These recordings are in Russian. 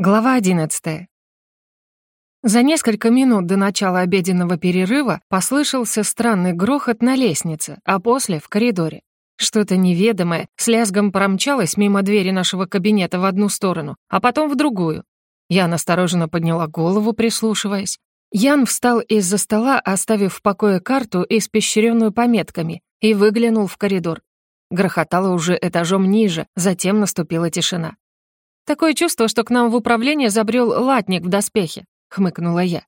Глава 11. За несколько минут до начала обеденного перерыва послышался странный грохот на лестнице, а после — в коридоре. Что-то неведомое с лязгом промчалось мимо двери нашего кабинета в одну сторону, а потом в другую. Я настороженно подняла голову, прислушиваясь. Ян встал из-за стола, оставив в покое карту, испещренную пометками, и выглянул в коридор. Грохотало уже этажом ниже, затем наступила тишина. «Такое чувство, что к нам в управление забрел латник в доспехе», — хмыкнула я.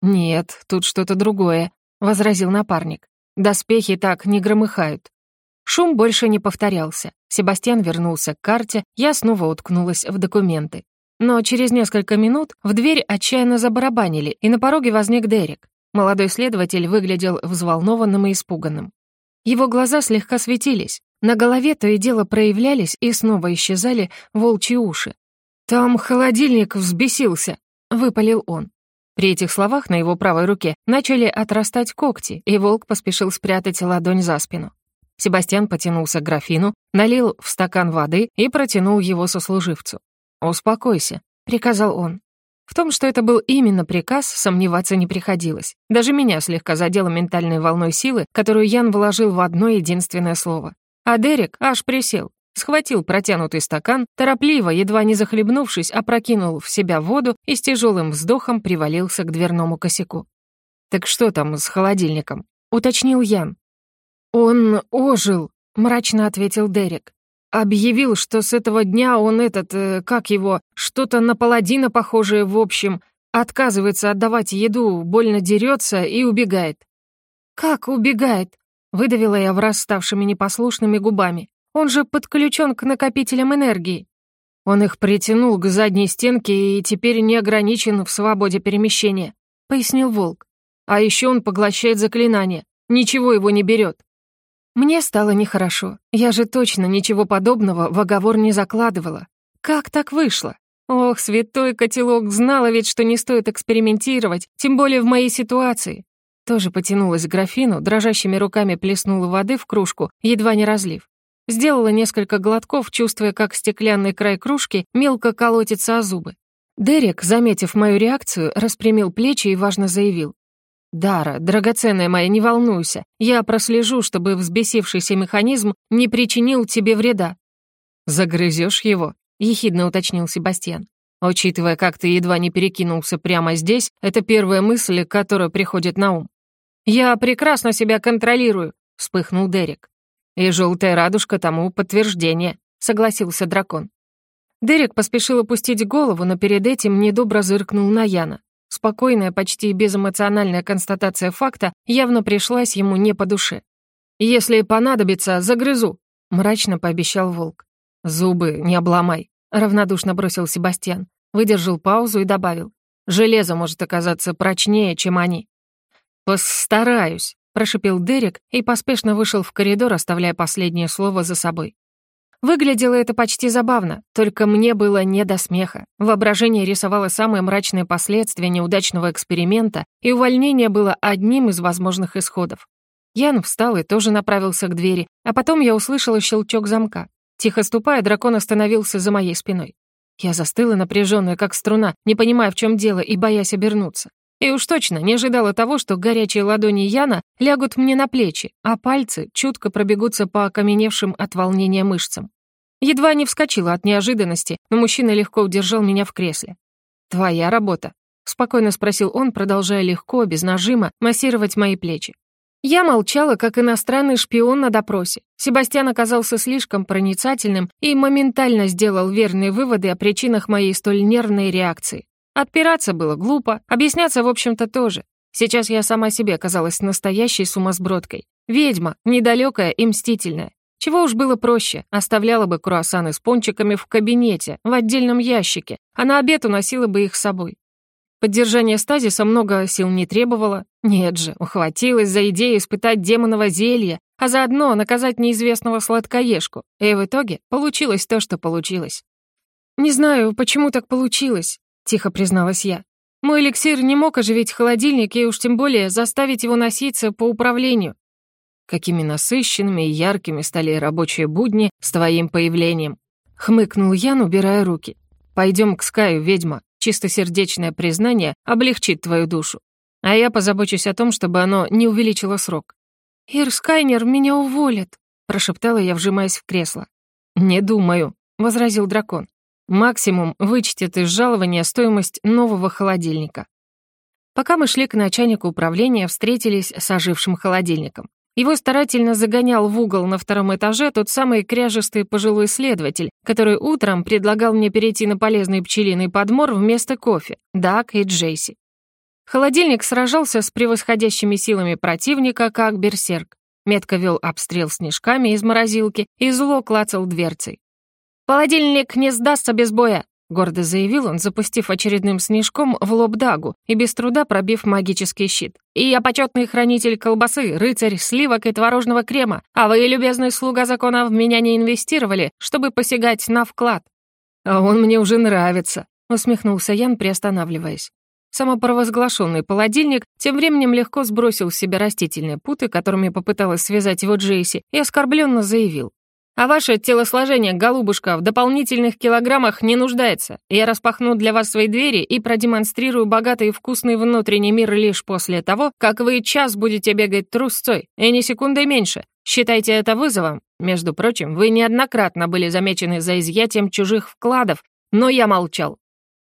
«Нет, тут что-то другое», — возразил напарник. «Доспехи так не громыхают». Шум больше не повторялся. Себастьян вернулся к карте, я снова уткнулась в документы. Но через несколько минут в дверь отчаянно забарабанили, и на пороге возник Дерек. Молодой следователь выглядел взволнованным и испуганным. Его глаза слегка светились, на голове то и дело проявлялись и снова исчезали волчьи уши. «Там холодильник взбесился», — выпалил он. При этих словах на его правой руке начали отрастать когти, и волк поспешил спрятать ладонь за спину. Себастьян потянулся к графину, налил в стакан воды и протянул его сослуживцу. «Успокойся», — приказал он. В том, что это был именно приказ, сомневаться не приходилось. Даже меня слегка задело ментальной волной силы, которую Ян вложил в одно единственное слово. А Дерек аж присел, схватил протянутый стакан, торопливо, едва не захлебнувшись, опрокинул в себя воду и с тяжелым вздохом привалился к дверному косяку. «Так что там с холодильником?» — уточнил Ян. «Он ожил», — мрачно ответил Дерек. «Объявил, что с этого дня он этот, э, как его, что-то на паладина похожее в общем, отказывается отдавать еду, больно дерется и убегает». «Как убегает?» Выдавила я в раз ставшими непослушными губами. Он же подключен к накопителям энергии. Он их притянул к задней стенке и теперь не ограничен в свободе перемещения, пояснил волк. А еще он поглощает заклинания. Ничего его не берет. Мне стало нехорошо. Я же точно ничего подобного в оговор не закладывала. Как так вышло? Ох, святой котелок знала ведь, что не стоит экспериментировать, тем более в моей ситуации. Тоже потянулась к графину, дрожащими руками плеснула воды в кружку, едва не разлив. Сделала несколько глотков, чувствуя, как стеклянный край кружки мелко колотится о зубы. Дерек, заметив мою реакцию, распрямил плечи и важно заявил. «Дара, драгоценная моя, не волнуйся. Я прослежу, чтобы взбесившийся механизм не причинил тебе вреда». «Загрызешь его?» — ехидно уточнил Себастьян. «Учитывая, как ты едва не перекинулся прямо здесь, это первая мысль, которая приходит на ум. «Я прекрасно себя контролирую», — вспыхнул Дерек. «И желтая радужка тому подтверждение», — согласился дракон. Дерек поспешил опустить голову, но перед этим недобро зыркнул на Яна. Спокойная, почти безэмоциональная констатация факта явно пришлась ему не по душе. «Если понадобится, загрызу», — мрачно пообещал волк. «Зубы не обломай», — равнодушно бросил Себастьян. Выдержал паузу и добавил. «Железо может оказаться прочнее, чем они». «Постараюсь», — прошипел Дерек и поспешно вышел в коридор, оставляя последнее слово за собой. Выглядело это почти забавно, только мне было не до смеха. Воображение рисовало самые мрачные последствия неудачного эксперимента, и увольнение было одним из возможных исходов. Ян встал и тоже направился к двери, а потом я услышала щелчок замка. Тихо ступая, дракон остановился за моей спиной. Я застыла напряженная, как струна, не понимая, в чем дело, и боясь обернуться. И уж точно не ожидала того, что горячие ладони Яна лягут мне на плечи, а пальцы чутко пробегутся по окаменевшим от волнения мышцам. Едва не вскочила от неожиданности, но мужчина легко удержал меня в кресле. «Твоя работа?» — спокойно спросил он, продолжая легко, без нажима, массировать мои плечи. Я молчала, как иностранный шпион на допросе. Себастьян оказался слишком проницательным и моментально сделал верные выводы о причинах моей столь нервной реакции. Отпираться было глупо, объясняться, в общем-то, тоже. Сейчас я сама себе казалась настоящей сумасбродкой. Ведьма, недалекая и мстительная. Чего уж было проще, оставляла бы круассаны с пончиками в кабинете, в отдельном ящике, а на обед уносила бы их с собой. Поддержание стазиса много сил не требовало. Нет же, ухватилась за идею испытать демоново зелье, а заодно наказать неизвестного сладкоежку. И в итоге получилось то, что получилось. Не знаю, почему так получилось тихо призналась я. Мой эликсир не мог оживить холодильник и уж тем более заставить его носиться по управлению. Какими насыщенными и яркими стали рабочие будни с твоим появлением. Хмыкнул Ян, убирая руки. Пойдем к Скаю, ведьма. Чистосердечное признание облегчит твою душу. А я позабочусь о том, чтобы оно не увеличило срок». «Ир Скайнер меня уволит», — прошептала я, вжимаясь в кресло. «Не думаю», — возразил дракон. «Максимум вычтет из жалования стоимость нового холодильника». Пока мы шли к начальнику управления, встретились с ожившим холодильником. Его старательно загонял в угол на втором этаже тот самый кряжестый пожилой следователь, который утром предлагал мне перейти на полезный пчелиный подмор вместо кофе, Дак и Джейси. Холодильник сражался с превосходящими силами противника, как берсерк. Метко вел обстрел снежками из морозилки и зло клацал дверцей. «Холодильник не сдастся без боя!» — гордо заявил он, запустив очередным снежком в лоб Дагу и без труда пробив магический щит. «И я почетный хранитель колбасы, рыцарь сливок и творожного крема, а вы, любезный слуга закона, в меня не инвестировали, чтобы посягать на вклад». «А он мне уже нравится», — усмехнулся Ян, приостанавливаясь. Самопровозглашенный полодильник тем временем легко сбросил с себя растительные путы, которыми попыталась связать его Джейси, и оскорбленно заявил. А ваше телосложение, голубушка, в дополнительных килограммах не нуждается. Я распахну для вас свои двери и продемонстрирую богатый и вкусный внутренний мир лишь после того, как вы час будете бегать трусцой, и ни секунды меньше. Считайте это вызовом. Между прочим, вы неоднократно были замечены за изъятием чужих вкладов, но я молчал.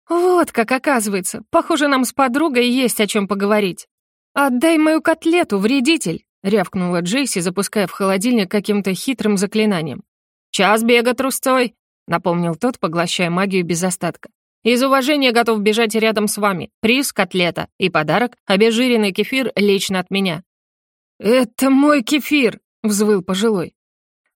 Вот как оказывается. Похоже, нам с подругой есть о чем поговорить. Отдай мою котлету, вредитель. — рявкнула Джейси, запуская в холодильник каким-то хитрым заклинанием. «Час бега трусцой!» — напомнил тот, поглощая магию без остатка. «Из уважения готов бежать рядом с вами. Приз — котлета. И подарок — обезжиренный кефир лично от меня». «Это мой кефир!» — взвыл пожилой.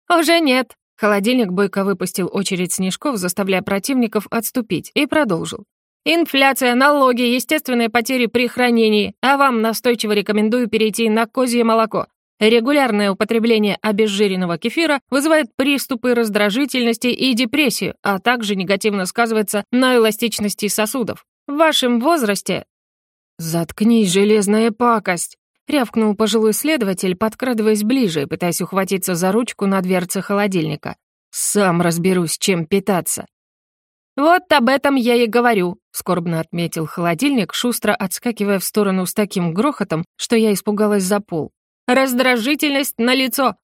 «Уже нет!» Холодильник бойко выпустил очередь снежков, заставляя противников отступить, и продолжил. Инфляция, налоги, естественные потери при хранении, а вам настойчиво рекомендую перейти на козье молоко. Регулярное употребление обезжиренного кефира вызывает приступы раздражительности и депрессию, а также негативно сказывается на эластичности сосудов. В вашем возрасте... «Заткнись, железная пакость!» — рявкнул пожилой следователь, подкрадываясь ближе и пытаясь ухватиться за ручку на дверце холодильника. «Сам разберусь, чем питаться». «Вот об этом я и говорю», — скорбно отметил холодильник, шустро отскакивая в сторону с таким грохотом, что я испугалась за пол. «Раздражительность на лицо.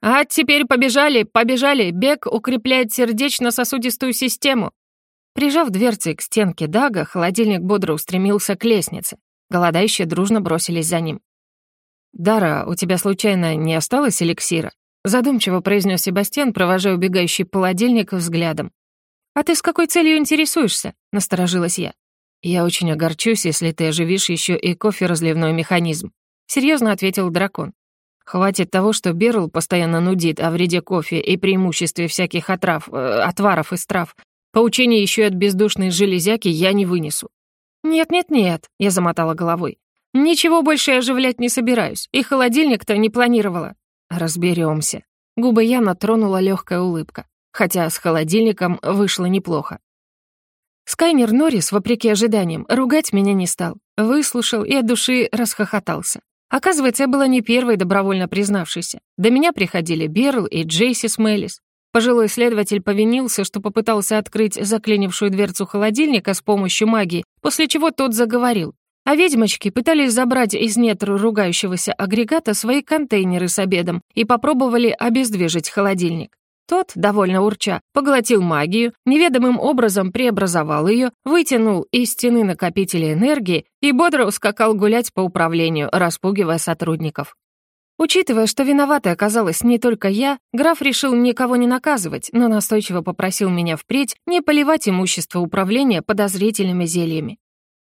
А теперь побежали, побежали, бег укрепляет сердечно-сосудистую систему». Прижав дверцы к стенке Дага, холодильник бодро устремился к лестнице. Голодающие дружно бросились за ним. «Дара, у тебя случайно не осталось эликсира?» Задумчиво произнес Себастьян, провожая убегающий холодильник взглядом. «А ты с какой целью интересуешься?» — насторожилась я. «Я очень огорчусь, если ты оживишь еще и кофе-разливной механизм», — серьезно ответил дракон. «Хватит того, что Берл постоянно нудит о вреде кофе и преимуществе всяких отрав, э, отваров из трав. Поучения еще и от бездушной железяки я не вынесу». «Нет-нет-нет», — я замотала головой. «Ничего больше оживлять не собираюсь, и холодильник-то не планировала». Разберемся. Губы Яна тронула легкая улыбка хотя с холодильником вышло неплохо. Скайнер Норрис, вопреки ожиданиям, ругать меня не стал. Выслушал и от души расхохотался. Оказывается, я была не первой добровольно признавшейся. До меня приходили Берл и Джейси Смеллис. Пожилой следователь повинился, что попытался открыть заклинившую дверцу холодильника с помощью магии, после чего тот заговорил. А ведьмочки пытались забрать из недр ругающегося агрегата свои контейнеры с обедом и попробовали обездвижить холодильник. Тот, довольно урча, поглотил магию, неведомым образом преобразовал ее, вытянул из стены накопители энергии и бодро ускакал гулять по управлению, распугивая сотрудников. Учитывая, что виноватой оказалась не только я, граф решил никого не наказывать, но настойчиво попросил меня впредь не поливать имущество управления подозрительными зельями.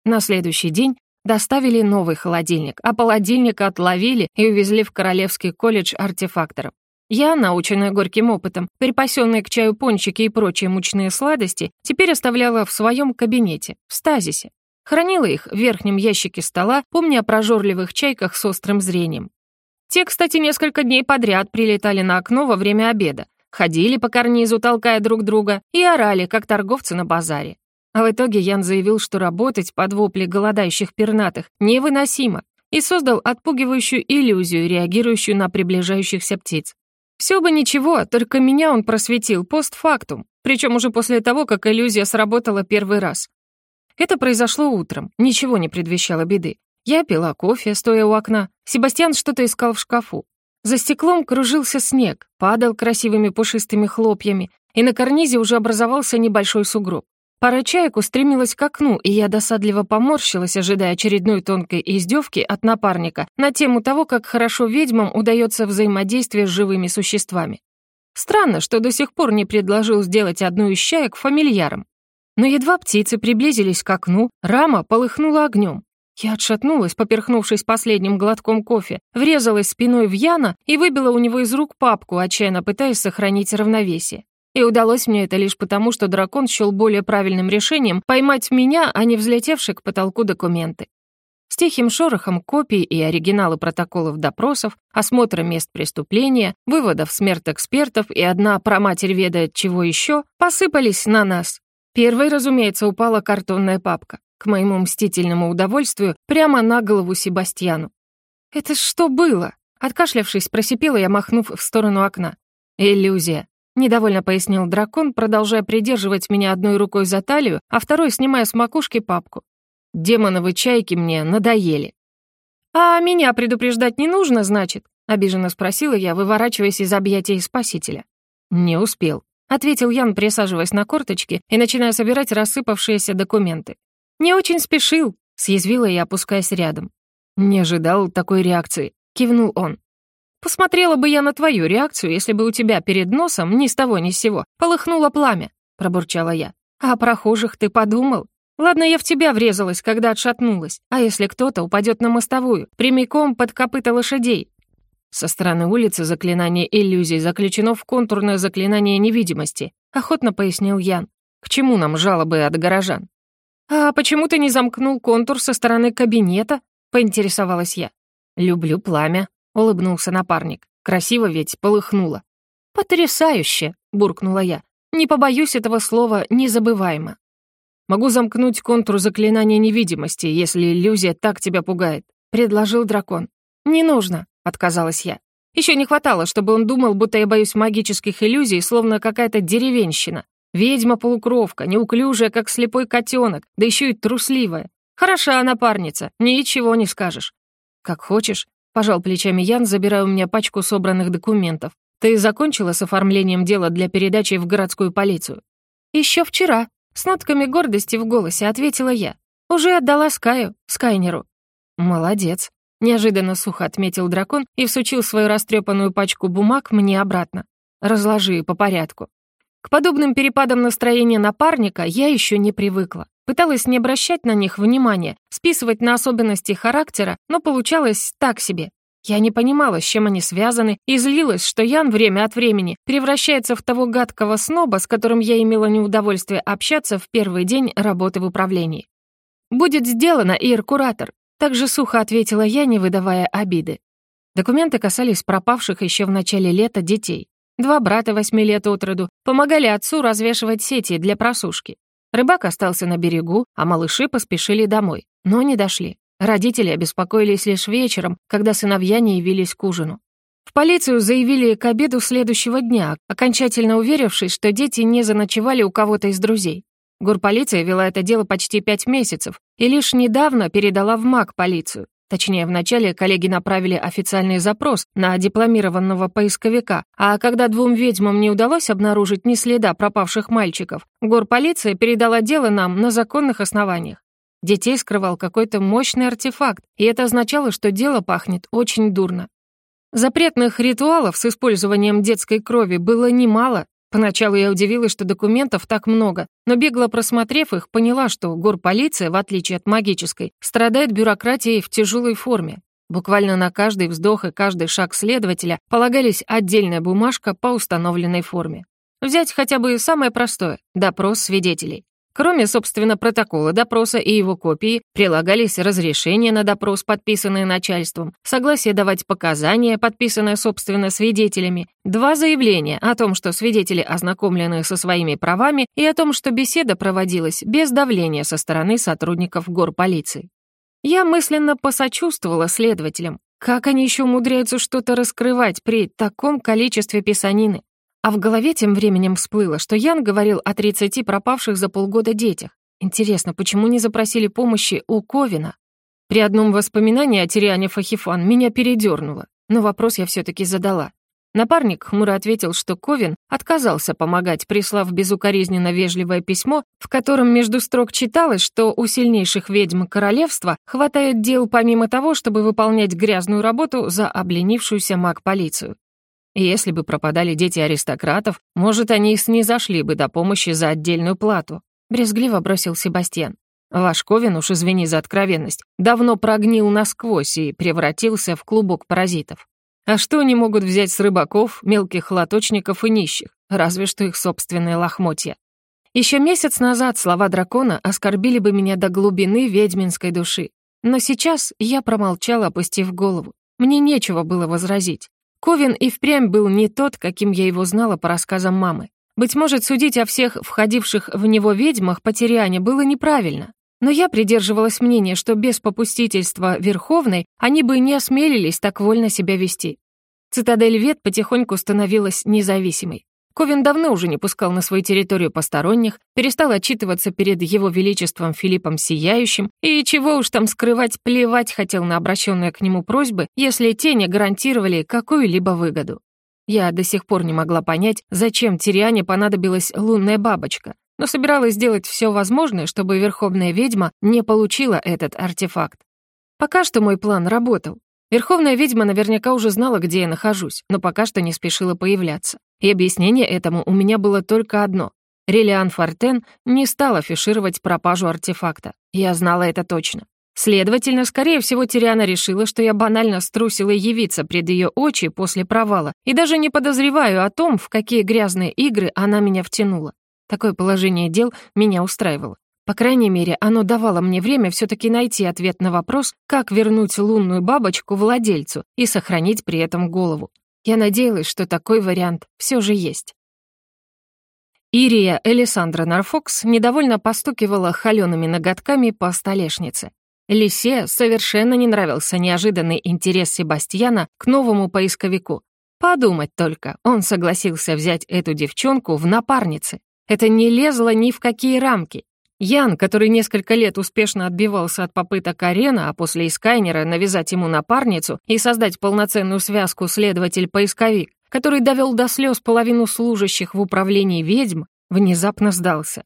На следующий день доставили новый холодильник, а холодильник отловили и увезли в Королевский колледж артефакторов. Я, наученная горьким опытом, припасенные к чаю пончики и прочие мучные сладости, теперь оставляла в своем кабинете, в стазисе. Хранила их в верхнем ящике стола, помня о прожорливых чайках с острым зрением. Те, кстати, несколько дней подряд прилетали на окно во время обеда, ходили по карнизу, толкая друг друга, и орали, как торговцы на базаре. А в итоге Ян заявил, что работать под вопли голодающих пернатых невыносимо, и создал отпугивающую иллюзию, реагирующую на приближающихся птиц. Все бы ничего, только меня он просветил постфактум. причем уже после того, как иллюзия сработала первый раз. Это произошло утром, ничего не предвещало беды. Я пила кофе, стоя у окна. Себастьян что-то искал в шкафу. За стеклом кружился снег, падал красивыми пушистыми хлопьями, и на карнизе уже образовался небольшой сугроб. Пара чаек устремилась к окну, и я досадливо поморщилась, ожидая очередной тонкой издевки от напарника на тему того, как хорошо ведьмам удается взаимодействие с живыми существами. Странно, что до сих пор не предложил сделать одну из чаек фамильяром. Но едва птицы приблизились к окну, рама полыхнула огнем. Я отшатнулась, поперхнувшись последним глотком кофе, врезалась спиной в Яна и выбила у него из рук папку, отчаянно пытаясь сохранить равновесие. И удалось мне это лишь потому, что дракон счел более правильным решением поймать меня, а не взлетевший к потолку документы. С тихим шорохом копий и оригиналы протоколов допросов, осмотра мест преступления, выводов смертэкспертов и одна проматерь ведает чего еще, посыпались на нас. Первой, разумеется, упала картонная папка к моему мстительному удовольствию, прямо на голову Себастьяну. «Это что было?» Откашлявшись, просипела я, махнув в сторону окна. «Иллюзия», — недовольно пояснил дракон, продолжая придерживать меня одной рукой за талию, а второй снимая с макушки папку. «Демоновы чайки мне надоели». «А меня предупреждать не нужно, значит?» — обиженно спросила я, выворачиваясь из объятий спасителя. «Не успел», — ответил Ян, присаживаясь на корточки и начиная собирать рассыпавшиеся документы. «Не очень спешил», — съязвила я, опускаясь рядом. «Не ожидал такой реакции», — кивнул он. «Посмотрела бы я на твою реакцию, если бы у тебя перед носом ни с того ни с сего полыхнуло пламя», — пробурчала я. «А о прохожих ты подумал? Ладно, я в тебя врезалась, когда отшатнулась. А если кто-то упадет на мостовую, прямиком под копыта лошадей?» Со стороны улицы заклинание иллюзий заключено в контурное заклинание невидимости, охотно пояснил Ян. К чему нам жалобы от горожан? «А почему ты не замкнул контур со стороны кабинета?» — поинтересовалась я. «Люблю пламя», — улыбнулся напарник. «Красиво ведь полыхнуло». «Потрясающе!» — буркнула я. «Не побоюсь этого слова незабываемо». «Могу замкнуть контур заклинания невидимости, если иллюзия так тебя пугает», — предложил дракон. «Не нужно», — отказалась я. Еще не хватало, чтобы он думал, будто я боюсь магических иллюзий, словно какая-то деревенщина. Ведьма-полукровка, неуклюжая, как слепой котенок, да еще и трусливая. Хороша напарница, ничего не скажешь. Как хочешь, пожал плечами Ян, забирая у меня пачку собранных документов. Ты закончила с оформлением дела для передачи в городскую полицию? Еще вчера, с нотками гордости в голосе ответила я. Уже отдала Скаю, Скайнеру. Молодец. Неожиданно сухо отметил дракон и всучил свою растрепанную пачку бумаг мне обратно. Разложи по порядку. К подобным перепадам настроения напарника я еще не привыкла. Пыталась не обращать на них внимания, списывать на особенности характера, но получалось так себе. Я не понимала, с чем они связаны, и злилась, что Ян время от времени превращается в того гадкого сноба, с которым я имела неудовольствие общаться в первый день работы в управлении. «Будет сделано, Ир-куратор», — также сухо ответила я, не выдавая обиды. Документы касались пропавших еще в начале лета детей. Два брата восьми лет от роду помогали отцу развешивать сети для просушки. Рыбак остался на берегу, а малыши поспешили домой, но не дошли. Родители обеспокоились лишь вечером, когда сыновья не явились к ужину. В полицию заявили к обеду следующего дня, окончательно уверившись, что дети не заночевали у кого-то из друзей. Горполиция вела это дело почти пять месяцев и лишь недавно передала в МАК полицию. Точнее, вначале коллеги направили официальный запрос на дипломированного поисковика, а когда двум ведьмам не удалось обнаружить ни следа пропавших мальчиков, горполиция передала дело нам на законных основаниях. Детей скрывал какой-то мощный артефакт, и это означало, что дело пахнет очень дурно. Запретных ритуалов с использованием детской крови было немало, Поначалу я удивилась, что документов так много, но бегло просмотрев их, поняла, что горполиция, в отличие от магической, страдает бюрократией в тяжелой форме. Буквально на каждый вздох и каждый шаг следователя полагались отдельная бумажка по установленной форме. Взять хотя бы самое простое — допрос свидетелей. Кроме, собственно, протокола допроса и его копии, прилагались разрешения на допрос, подписанные начальством, согласие давать показания, подписанное, собственно, свидетелями, два заявления о том, что свидетели ознакомлены со своими правами и о том, что беседа проводилась без давления со стороны сотрудников горполиции. Я мысленно посочувствовала следователям. Как они еще умудряются что-то раскрывать при таком количестве писанины? А в голове тем временем всплыло, что Ян говорил о 30 пропавших за полгода детях. Интересно, почему не запросили помощи у Ковина? При одном воспоминании о Тириане Фахифан меня передернуло, но вопрос я все таки задала. Напарник хмуро ответил, что Ковин отказался помогать, прислав безукоризненно вежливое письмо, в котором между строк читалось, что у сильнейших ведьм королевства хватает дел помимо того, чтобы выполнять грязную работу за обленившуюся маг-полицию. Если бы пропадали дети аристократов, может, они и снизошли бы до помощи за отдельную плату. Брезгливо бросил Себастьян. Ваш Ковен, уж извини за откровенность, давно прогнил насквозь и превратился в клубок паразитов. А что они могут взять с рыбаков, мелких лоточников и нищих? Разве что их собственные лохмотья. Еще месяц назад слова дракона оскорбили бы меня до глубины ведьминской души. Но сейчас я промолчала, опустив голову. Мне нечего было возразить. Ковин и впрямь был не тот, каким я его знала по рассказам мамы. Быть может, судить о всех входивших в него ведьмах по Тириане было неправильно. Но я придерживалась мнения, что без попустительства Верховной они бы не осмелились так вольно себя вести. Цитадель Вет потихоньку становилась независимой. Ковин давно уже не пускал на свою территорию посторонних, перестал отчитываться перед его величеством Филиппом Сияющим, и чего уж там скрывать, плевать хотел на обращенные к нему просьбы, если те не гарантировали какую-либо выгоду. Я до сих пор не могла понять, зачем Тириане понадобилась лунная бабочка, но собиралась сделать все возможное, чтобы Верховная ведьма не получила этот артефакт. Пока что мой план работал. Верховная ведьма наверняка уже знала, где я нахожусь, но пока что не спешила появляться. И объяснение этому у меня было только одно. Релиан Фортен не стал афишировать пропажу артефакта. Я знала это точно. Следовательно, скорее всего, Тириана решила, что я банально струсила явиться пред ее очи после провала и даже не подозреваю о том, в какие грязные игры она меня втянула. Такое положение дел меня устраивало. По крайней мере, оно давало мне время все таки найти ответ на вопрос, как вернуть лунную бабочку владельцу и сохранить при этом голову. Я надеялась, что такой вариант все же есть. Ирия Элисандра Нарфокс недовольно постукивала холёными ноготками по столешнице. Лисе совершенно не нравился неожиданный интерес Себастьяна к новому поисковику. Подумать только, он согласился взять эту девчонку в напарнице. Это не лезло ни в какие рамки. Ян, который несколько лет успешно отбивался от попыток Арена, а после Искайнера навязать ему напарницу и создать полноценную связку следователь-поисковик, который довел до слез половину служащих в управлении ведьм, внезапно сдался.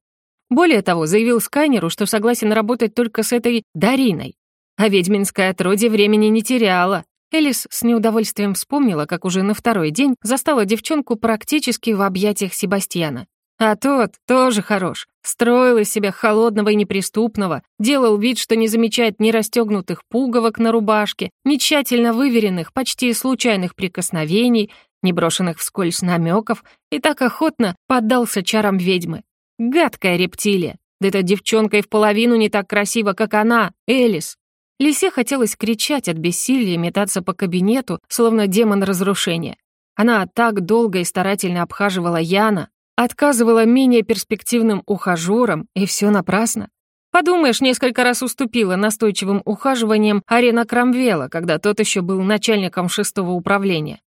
Более того, заявил Скайнеру, что согласен работать только с этой Дариной. А ведьминское отродье времени не теряла. Элис с неудовольствием вспомнила, как уже на второй день застала девчонку практически в объятиях Себастьяна. А тот тоже хорош. Строил из себя холодного и неприступного, делал вид, что не замечает ни расстегнутых пуговок на рубашке, ни тщательно выверенных, почти случайных прикосновений, ни брошенных вскользь намеков, и так охотно поддался чарам ведьмы. Гадкая рептилия. Да эта девчонка и в половину не так красива, как она, Элис. Лисе хотелось кричать от бессилия метаться по кабинету, словно демон разрушения. Она так долго и старательно обхаживала Яна, отказывала менее перспективным ухажёрам, и все напрасно. Подумаешь, несколько раз уступила настойчивым ухаживанием Арена Крамвела, когда тот еще был начальником шестого управления.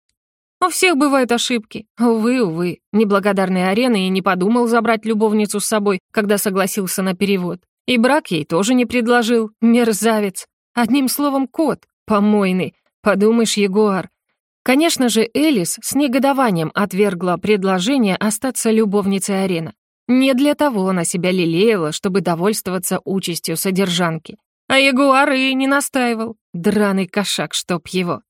У всех бывают ошибки. Увы, увы. Неблагодарный Арены и не подумал забрать любовницу с собой, когда согласился на перевод. И брак ей тоже не предложил. Мерзавец. Одним словом, кот. Помойный. Подумаешь, Ягуар. Конечно же, Элис с негодованием отвергла предложение остаться любовницей Арена. Не для того она себя лелеяла, чтобы довольствоваться участью содержанки. А Ягуар и не настаивал. Драный кошак, чтоб его.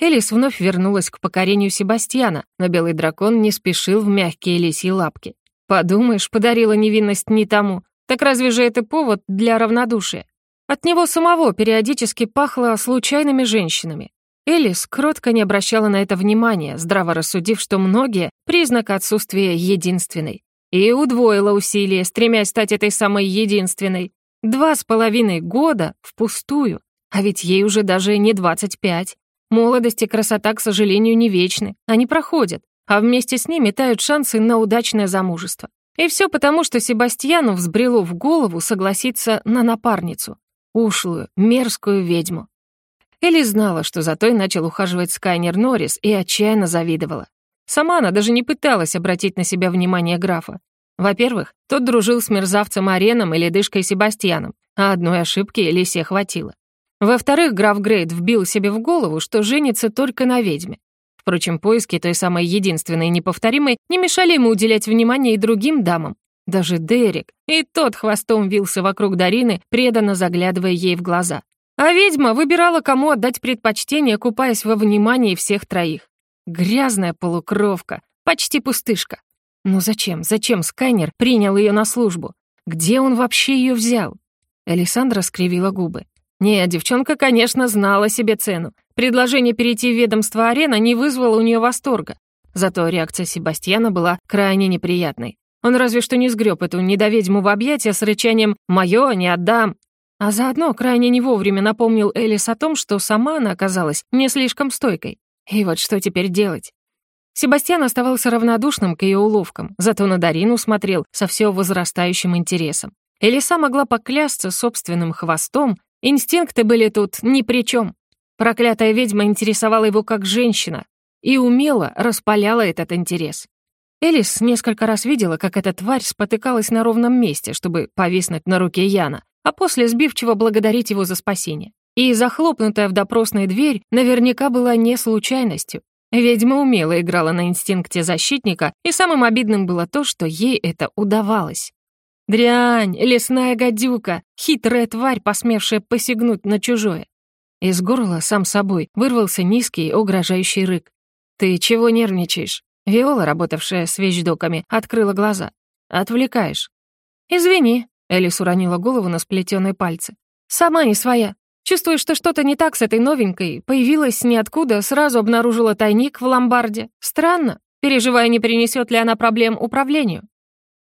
Элис вновь вернулась к покорению Себастьяна, но белый дракон не спешил в мягкие лисьи лапки. Подумаешь, подарила невинность не тому. Так разве же это повод для равнодушия? От него самого периодически пахло случайными женщинами. Элис кротко не обращала на это внимания, здраво рассудив, что многие — признак отсутствия единственной. И удвоила усилия, стремясь стать этой самой единственной. Два с половиной года впустую, а ведь ей уже даже не двадцать пять. Молодость и красота, к сожалению, не вечны, они проходят, а вместе с ними тают шансы на удачное замужество. И все потому, что Себастьяну взбрело в голову согласиться на напарницу, ушлую, мерзкую ведьму. Элли знала, что за той начал ухаживать Скайнер Норрис и отчаянно завидовала. Сама она даже не пыталась обратить на себя внимание графа. Во-первых, тот дружил с мерзавцем Ареном и ледышкой Себастьяном, а одной ошибки Лисе хватило. Во-вторых, граф Грейд вбил себе в голову, что женится только на ведьме. Впрочем, поиски той самой единственной неповторимой не мешали ему уделять внимание и другим дамам. Даже Дерек, и тот хвостом вился вокруг Дарины, преданно заглядывая ей в глаза. А ведьма выбирала, кому отдать предпочтение, купаясь во внимании всех троих. Грязная полукровка, почти пустышка. Но зачем, зачем Скайнер принял ее на службу? Где он вообще ее взял? Александра скривила губы. Не, девчонка, конечно, знала себе цену. Предложение перейти в ведомство арена не вызвало у нее восторга. Зато реакция Себастьяна была крайне неприятной. Он разве что не сгреб эту недоведьму в объятия с рычанием «Моё, не отдам!» А заодно крайне не вовремя напомнил Элис о том, что сама она оказалась не слишком стойкой. И вот что теперь делать? Себастьян оставался равнодушным к ее уловкам, зато на Дарину смотрел со все возрастающим интересом. Элиса могла поклясться собственным хвостом Инстинкты были тут ни при чем. Проклятая ведьма интересовала его как женщина и умело распаляла этот интерес. Элис несколько раз видела, как эта тварь спотыкалась на ровном месте, чтобы повиснуть на руке Яна, а после сбивчиво благодарить его за спасение. И захлопнутая в допросной дверь наверняка была не случайностью. Ведьма умело играла на инстинкте защитника, и самым обидным было то, что ей это удавалось. Дрянь, лесная гадюка, хитрая тварь, посмевшая посягнуть на чужое. Из горла сам собой вырвался низкий, угрожающий рык. «Ты чего нервничаешь?» Виола, работавшая с вещдоками, открыла глаза. «Отвлекаешь». «Извини», — Элис уронила голову на сплетенные пальцы. «Сама не своя. Чувствую, что что-то не так с этой новенькой. Появилась ниоткуда, сразу обнаружила тайник в ломбарде. Странно. Переживаю, не принесет ли она проблем управлению.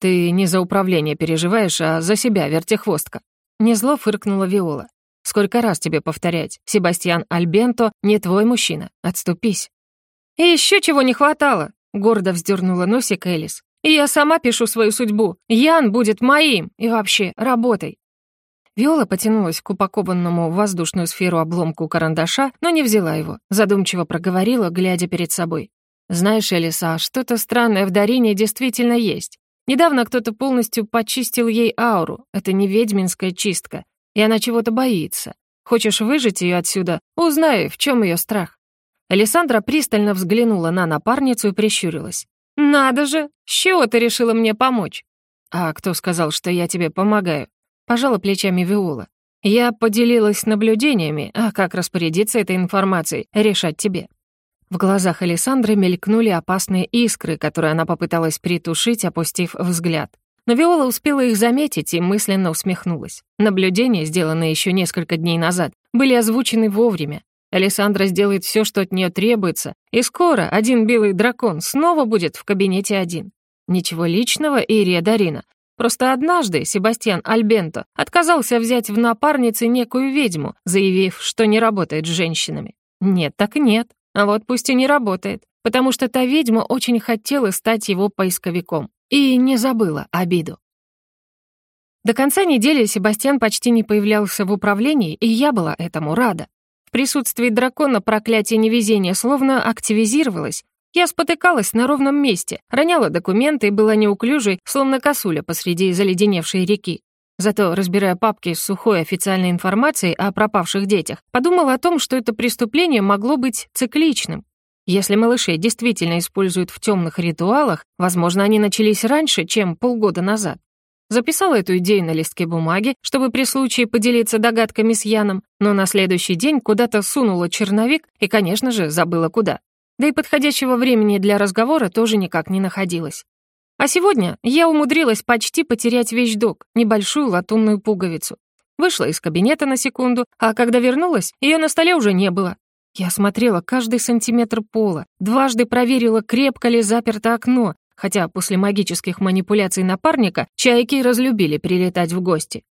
«Ты не за управление переживаешь, а за себя, вертихвостка». Незло фыркнула Виола. «Сколько раз тебе повторять? Себастьян Альбенто не твой мужчина. Отступись». «И еще чего не хватало», — гордо вздернула носик Элис. «И я сама пишу свою судьбу. Ян будет моим. И вообще, работай». Виола потянулась к упакованному в воздушную сферу обломку карандаша, но не взяла его, задумчиво проговорила, глядя перед собой. «Знаешь, Элиса, что-то странное в Дарине действительно есть. Недавно кто-то полностью почистил ей ауру. Это не ведьминская чистка. И она чего-то боится. Хочешь выжить ее отсюда? Узнай, в чем ее страх. Александра пристально взглянула на напарницу и прищурилась. «Надо же! С чего ты решила мне помочь?» «А кто сказал, что я тебе помогаю?» Пожала плечами Виола. «Я поделилась наблюдениями, а как распорядиться этой информацией, решать тебе. В глазах Александры мелькнули опасные искры, которые она попыталась притушить, опустив взгляд. Но Виола успела их заметить и мысленно усмехнулась. Наблюдения, сделанные еще несколько дней назад, были озвучены вовремя. Александра сделает все, что от нее требуется, и скоро один белый дракон снова будет в кабинете один. Ничего личного, Ирия Дарина. Просто однажды Себастьян Альбенто отказался взять в напарнице некую ведьму, заявив, что не работает с женщинами. Нет, так нет. А вот пусть и не работает, потому что та ведьма очень хотела стать его поисковиком и не забыла обиду. До конца недели Себастьян почти не появлялся в управлении, и я была этому рада. Присутствии дракона проклятие невезения словно активизировалось. Я спотыкалась на ровном месте, роняла документы и была неуклюжей, словно косуля посреди заледеневшей реки. Зато, разбирая папки с сухой официальной информацией о пропавших детях, подумала о том, что это преступление могло быть цикличным. Если малышей действительно используют в темных ритуалах, возможно, они начались раньше, чем полгода назад. Записала эту идею на листке бумаги, чтобы при случае поделиться догадками с Яном, но на следующий день куда-то сунула черновик и, конечно же, забыла куда. Да и подходящего времени для разговора тоже никак не находилось. А сегодня я умудрилась почти потерять вещдок, небольшую латунную пуговицу. Вышла из кабинета на секунду, а когда вернулась, ее на столе уже не было. Я смотрела каждый сантиметр пола, дважды проверила, крепко ли заперто окно, хотя после магических манипуляций напарника чайки разлюбили прилетать в гости.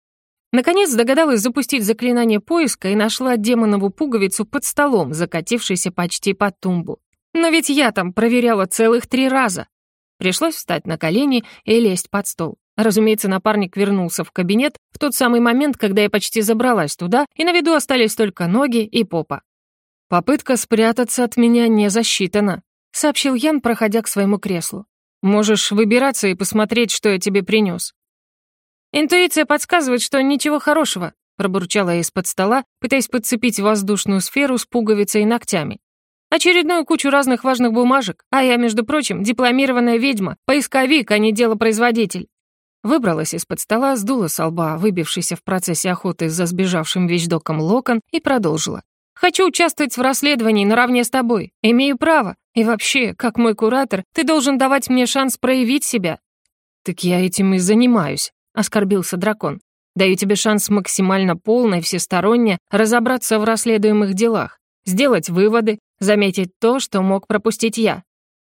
Наконец догадалась запустить заклинание поиска и нашла демонову пуговицу под столом, закатившейся почти под тумбу. Но ведь я там проверяла целых три раза. Пришлось встать на колени и лезть под стол. Разумеется, напарник вернулся в кабинет в тот самый момент, когда я почти забралась туда, и на виду остались только ноги и попа. Попытка спрятаться от меня не засчитана. — сообщил Ян, проходя к своему креслу. «Можешь выбираться и посмотреть, что я тебе принес. «Интуиция подсказывает, что ничего хорошего», — пробурчала я из-под стола, пытаясь подцепить воздушную сферу с пуговицей и ногтями. Очередную кучу разных важных бумажек, а я, между прочим, дипломированная ведьма, поисковик, а не делопроизводитель. Выбралась из-под стола, сдула со лба, выбившийся в процессе охоты за сбежавшим вещдоком локон, и продолжила. «Хочу участвовать в расследовании наравне с тобой. Имею право. И вообще, как мой куратор, ты должен давать мне шанс проявить себя». «Так я этим и занимаюсь», — оскорбился дракон. «Даю тебе шанс максимально полно и всесторонне разобраться в расследуемых делах, сделать выводы, заметить то, что мог пропустить я.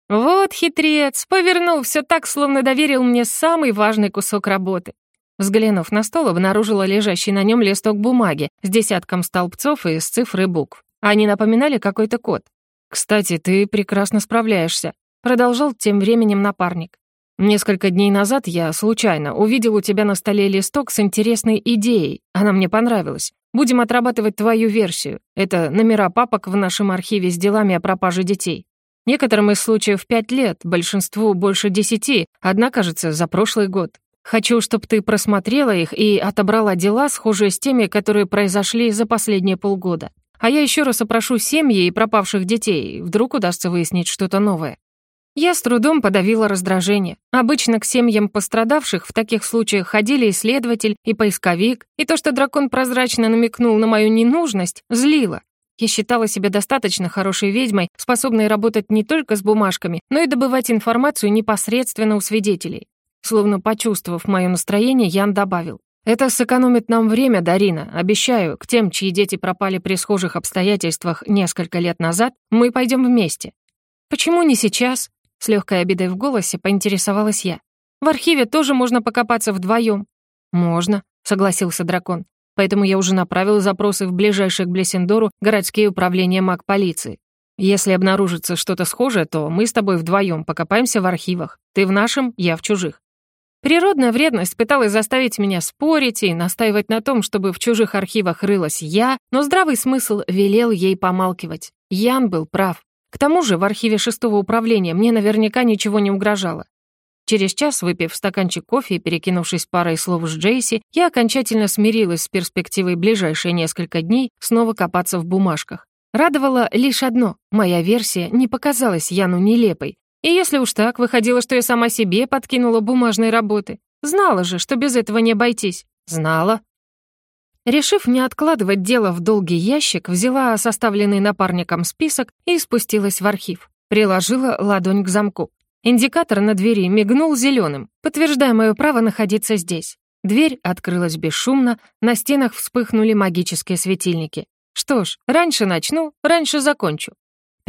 Вот хитрец, повернул все так, словно доверил мне самый важный кусок работы. Взглянув на стол, обнаружила лежащий на нем листок бумаги с десятком столбцов и с цифрой букв. Они напоминали какой-то код. «Кстати, ты прекрасно справляешься», — продолжал тем временем напарник. «Несколько дней назад я случайно увидел у тебя на столе листок с интересной идеей. Она мне понравилась. Будем отрабатывать твою версию. Это номера папок в нашем архиве с делами о пропаже детей. Некоторым из случаев пять лет, большинству больше десяти, одна, кажется, за прошлый год. Хочу, чтобы ты просмотрела их и отобрала дела, схожие с теми, которые произошли за последние полгода. А я еще раз опрошу семьи и пропавших детей, вдруг удастся выяснить что-то новое. Я с трудом подавила раздражение. Обычно к семьям пострадавших в таких случаях ходили исследователь и поисковик, и то, что дракон прозрачно намекнул на мою ненужность, злило. Я считала себя достаточно хорошей ведьмой, способной работать не только с бумажками, но и добывать информацию непосредственно у свидетелей. Словно почувствовав мое настроение, Ян добавил. «Это сэкономит нам время, Дарина. Обещаю, к тем, чьи дети пропали при схожих обстоятельствах несколько лет назад, мы пойдем вместе». «Почему не сейчас?» С легкой обидой в голосе поинтересовалась я. «В архиве тоже можно покопаться вдвоем». «Можно», — согласился дракон поэтому я уже направил запросы в ближайшие к Блессендору городские управления маг-полиции. Если обнаружится что-то схожее, то мы с тобой вдвоем покопаемся в архивах. Ты в нашем, я в чужих. Природная вредность пыталась заставить меня спорить и настаивать на том, чтобы в чужих архивах рылась я, но здравый смысл велел ей помалкивать. Ян был прав. К тому же в архиве шестого управления мне наверняка ничего не угрожало. Через час, выпив стаканчик кофе и перекинувшись парой слов с Джейси, я окончательно смирилась с перспективой ближайшие несколько дней снова копаться в бумажках. Радовало лишь одно — моя версия не показалась Яну нелепой. И если уж так, выходило, что я сама себе подкинула бумажной работы. Знала же, что без этого не обойтись. Знала. Решив не откладывать дело в долгий ящик, взяла составленный напарником список и спустилась в архив. Приложила ладонь к замку. Индикатор на двери мигнул зеленым, подтверждая мое право находиться здесь. Дверь открылась бесшумно, на стенах вспыхнули магические светильники. Что ж, раньше начну, раньше закончу.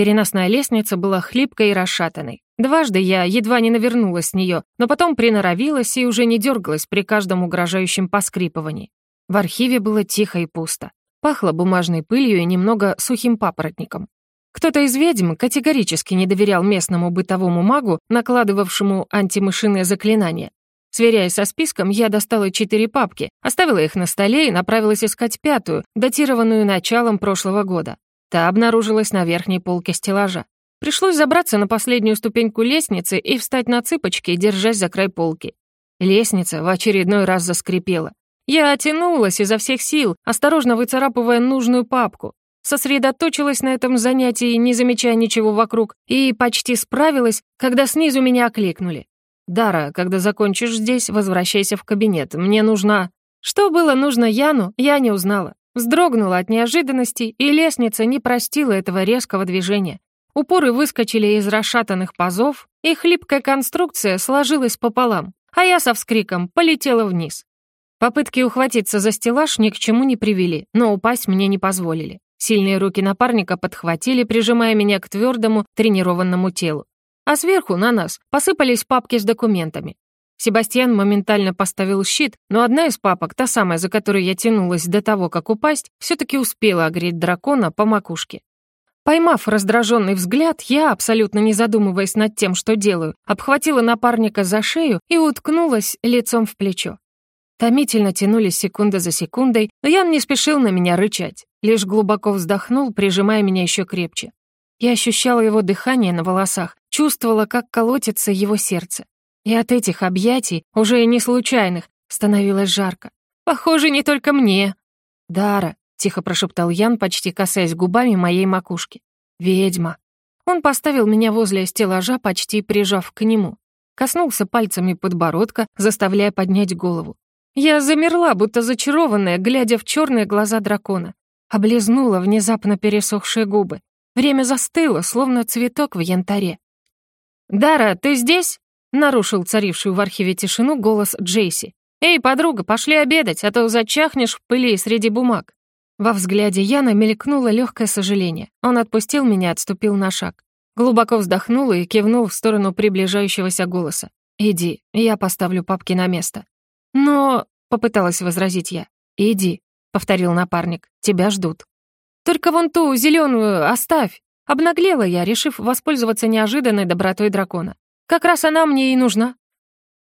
Переносная лестница была хлипкой и расшатанной. Дважды я едва не навернулась с нее, но потом приноровилась и уже не дергалась при каждом угрожающем поскрипывании. В архиве было тихо и пусто. Пахло бумажной пылью и немного сухим папоротником. Кто-то из ведьм категорически не доверял местному бытовому магу, накладывавшему антимышиное заклинание. Сверяясь со списком, я достала четыре папки, оставила их на столе и направилась искать пятую, датированную началом прошлого года. Та обнаружилась на верхней полке стеллажа. Пришлось забраться на последнюю ступеньку лестницы и встать на цыпочки, держась за край полки. Лестница в очередной раз заскрипела. Я оттянулась изо всех сил, осторожно выцарапывая нужную папку, Сосредоточилась на этом занятии, не замечая ничего вокруг, и почти справилась, когда снизу меня окликнули. «Дара, когда закончишь здесь, возвращайся в кабинет. Мне нужна...» Что было нужно Яну, я не узнала. Вздрогнула от неожиданности, и лестница не простила этого резкого движения. Упоры выскочили из расшатанных пазов, и хлипкая конструкция сложилась пополам, а я со вскриком полетела вниз. Попытки ухватиться за стеллаж ни к чему не привели, но упасть мне не позволили. Сильные руки напарника подхватили, прижимая меня к твердому, тренированному телу. А сверху на нас посыпались папки с документами. Себастьян моментально поставил щит, но одна из папок, та самая, за которой я тянулась до того, как упасть, все-таки успела огреть дракона по макушке. Поймав раздраженный взгляд, я, абсолютно не задумываясь над тем, что делаю, обхватила напарника за шею и уткнулась лицом в плечо. Томительно тянулись секунды за секундой, но Ян не спешил на меня рычать, лишь глубоко вздохнул, прижимая меня еще крепче. Я ощущала его дыхание на волосах, чувствовала, как колотится его сердце. И от этих объятий, уже не случайных, становилось жарко. Похоже, не только мне. «Дара», — тихо прошептал Ян, почти касаясь губами моей макушки. «Ведьма». Он поставил меня возле стеллажа, почти прижав к нему. Коснулся пальцами подбородка, заставляя поднять голову. Я замерла, будто зачарованная, глядя в черные глаза дракона. Облизнула внезапно пересохшие губы. Время застыло, словно цветок в янтаре. «Дара, ты здесь?» — нарушил царившую в архиве тишину голос Джейси. «Эй, подруга, пошли обедать, а то зачахнешь в пыли среди бумаг». Во взгляде Яна мелькнуло легкое сожаление. Он отпустил меня, отступил на шаг. Глубоко вздохнул и кивнул в сторону приближающегося голоса. «Иди, я поставлю папки на место». «Но...» — попыталась возразить я. «Иди», — повторил напарник, — «тебя ждут». «Только вон ту зеленую оставь!» Обнаглела я, решив воспользоваться неожиданной добротой дракона. «Как раз она мне и нужна».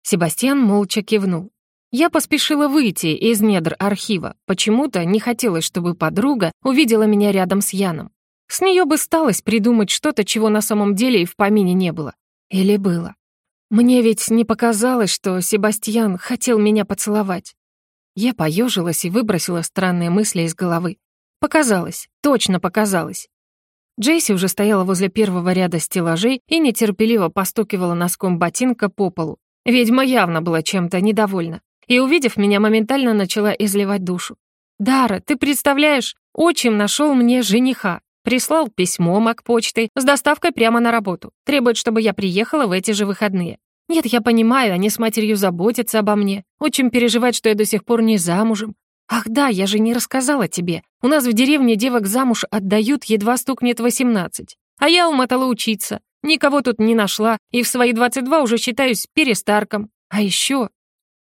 Себастьян молча кивнул. Я поспешила выйти из недр архива. Почему-то не хотелось, чтобы подруга увидела меня рядом с Яном. С нее бы сталось придумать что-то, чего на самом деле и в помине не было. Или было. Мне ведь не показалось, что Себастьян хотел меня поцеловать. Я поежилась и выбросила странные мысли из головы. Показалось, точно показалось. Джейси уже стояла возле первого ряда стеллажей и нетерпеливо постукивала носком ботинка по полу. Ведьма явно была чем-то недовольна и, увидев меня, моментально начала изливать душу. «Дара, ты представляешь, отчим нашел мне жениха. Прислал письмо мак-почтой с доставкой прямо на работу. Требует, чтобы я приехала в эти же выходные. Нет, я понимаю, они с матерью заботятся обо мне. Очень переживают, что я до сих пор не замужем. Ах да, я же не рассказала тебе. У нас в деревне девок замуж отдают, едва стукнет 18. А я умотала учиться. Никого тут не нашла, и в свои 22 уже считаюсь перестарком. А еще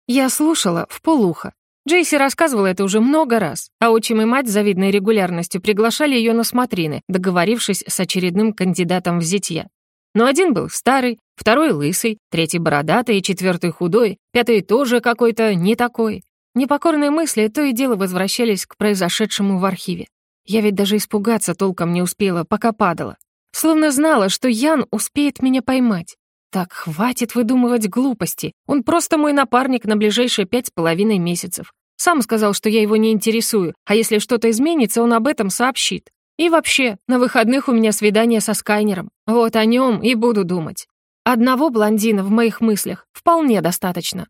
я слушала в полухо. Джейси рассказывала это уже много раз, а отчим и мать с завидной регулярностью приглашали ее на смотрины, договорившись с очередным кандидатом в зятья. Но один был старый, второй лысый, третий бородатый, четвертый худой, пятый тоже какой-то не такой. Непокорные мысли то и дело возвращались к произошедшему в архиве. Я ведь даже испугаться толком не успела, пока падала. Словно знала, что Ян успеет меня поймать. Так, хватит выдумывать глупости. Он просто мой напарник на ближайшие пять с половиной месяцев. Сам сказал, что я его не интересую, а если что-то изменится, он об этом сообщит. И вообще, на выходных у меня свидание со Скайнером. Вот о нем и буду думать. Одного блондина в моих мыслях вполне достаточно.